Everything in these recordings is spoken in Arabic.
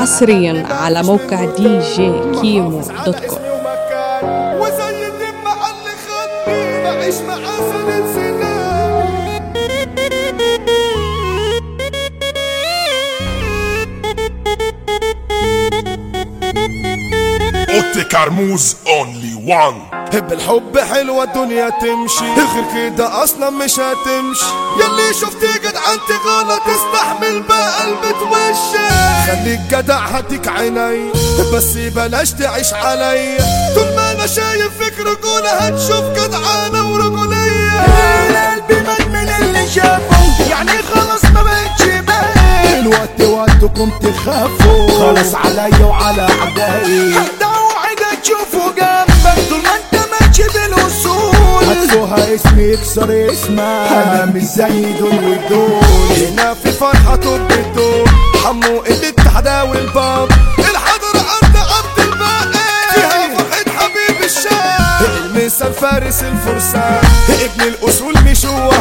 حصريا على موقع دي جي كيمو dot com وزي الدم على اللي خدني بعيش مع كرموز only one بالحب حلوة الدنيا تمشي. غير كده أصلا مش هتمشي. يلي شفتي جدعنتي غلط استحمل بقى قلبي وشك. خليك جدع هديك عيني بس بلاش تعيش عليا طول ما أنا شايف فيك رجولة هتشوف جدعانة ورجولية قلبي مات من اللي شافه. يعني خلاص ما بقتش باين الوقت وقتكم تخافوا. خلاص عليا وعلى اعدائي هتسوها اسمي يكسر اسمك أنا مش زي دول ودول هنا في فرحة طب الدول حمو الاتحاد والباب. الحضر عند عبد الباقي. فيها فرحة حبيب الشام. المثال فارس الفرسان. إبن الأصول مش وهدان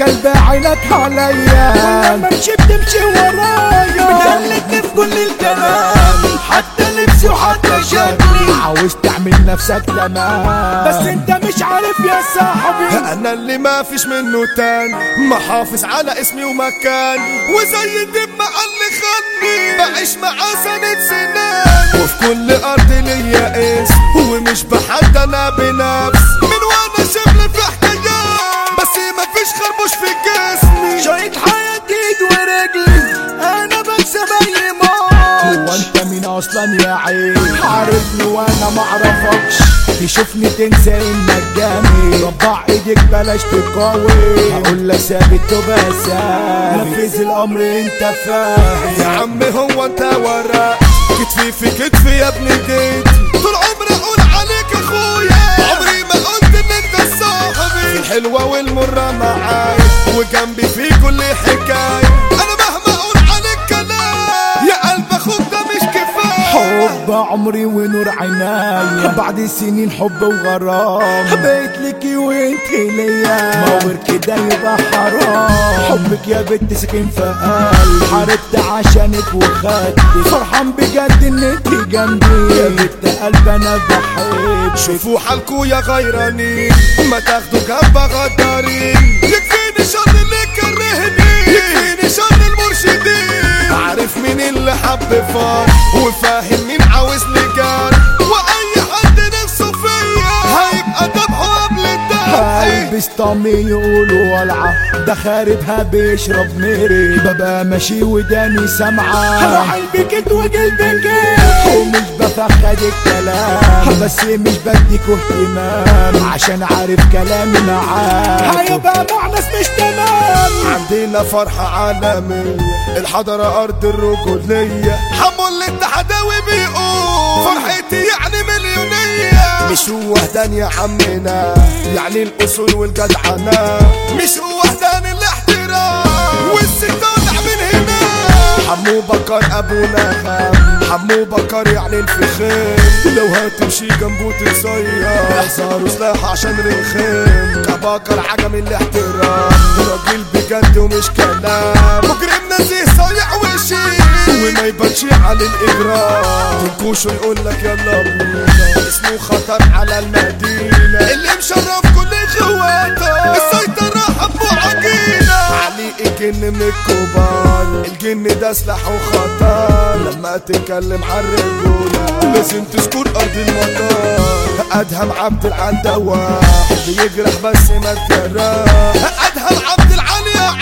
الكلب عينك عليا. لما مشي بتمشي ورايا. مدلتني في كل الكلام. حتى لبسي وحتى شكلي. عاوز تعمل نفسك تمام. بس انت مش عارف يا صاحبي. أنا اللي ما فيش منه تاني محافظ على اسمي ومكان. وزي على اللي خدني بعيش معاه سنة سنين وفي كل أرض ليا اسم ومش بحد أنا بنفس. من وأنا شبل في حكايات بس ما فيش خربوش في جسمي. شريط حياتي إيد ورجلي. أنا بكسب أي ماتش. هو أنت مين أصلا يا عين عارفني وأنا معرفكش تشوفني تنسى انك جامد ربع إيدك بلاش تقاوي. هقول لك ثابت تبقى ثابت نفذ الأمر أنت فاهم. يا عم هو أنت وراك كتفي في كتفي يا ابني جيت. الحلوة والمرة معاي. وجنبي في كل حكاية. حب عمري ونور عيناي. بعد سنين حب وغرام. بقيت لك وانت ليا. غير كده يبقى حرام. حبك يا بنت سكن في حاربت عشانك وخدت فرحان بجد ان انت جنبي. يا بنت قلب أنا بحب شوفوا حالكوا يا غيرانين. ما تاخدوا جنب غدارين. يكفيني شر اللي كرهني. يكفيني شر المرشدين. عارف مين اللي حب فار؟ وفاهم طمي يقولوا ولعة ده خاربها بيشرب ميري. بابا ماشي وداني سامعة كت وقلبي كت ومش بفخد الكلام. بس مش بديك اهتمام عشان عارف كلامي معاه هيبقى مع ناس مش تمام. عندنا فرحة عالمية. الحضرة أرض الرجولية حمو الاتحداوي بيقول. فرحتي يعني مليونية. مش وهدان يا عمنا. يعني الأصول والجدعنة مش وهدان الاحترام. والستات من هنا. حمو بكر أبونا خام حمو بكر يعني الفخام. لو هتمشي جنبه تتصير احذروا سلاح عشان رخام. كبكر عجم الاحترام. راجل بجد ومش كلام. مجرم نزيه صايع وشيك وما يبانش على الإجرام. تنكوشه يقول لك يلا بينا اسمه خطر على المدينة الجن من الكبار. الجن ده سلاح وخطر. لما تتكلم عن الرجوله لازم تذكر أرض المطار. أدهم عبد العندوة بيجرح بس ما تجرح أدهم عبد العلي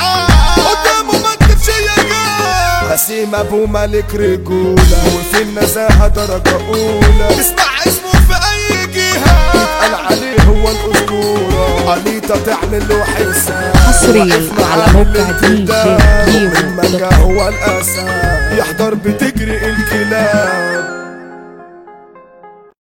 قدامه ما تكتبش يا وسيم أبو ملك رجولة. وفي النزاهة درجة أولى. اسمع اسمه في أي جهة. يتقال عليه هو الأسطورة. قليطة تعمل له حساب حصرياً على موقع دي جي المكة هو الاسى يحضر بتجري الكلاب.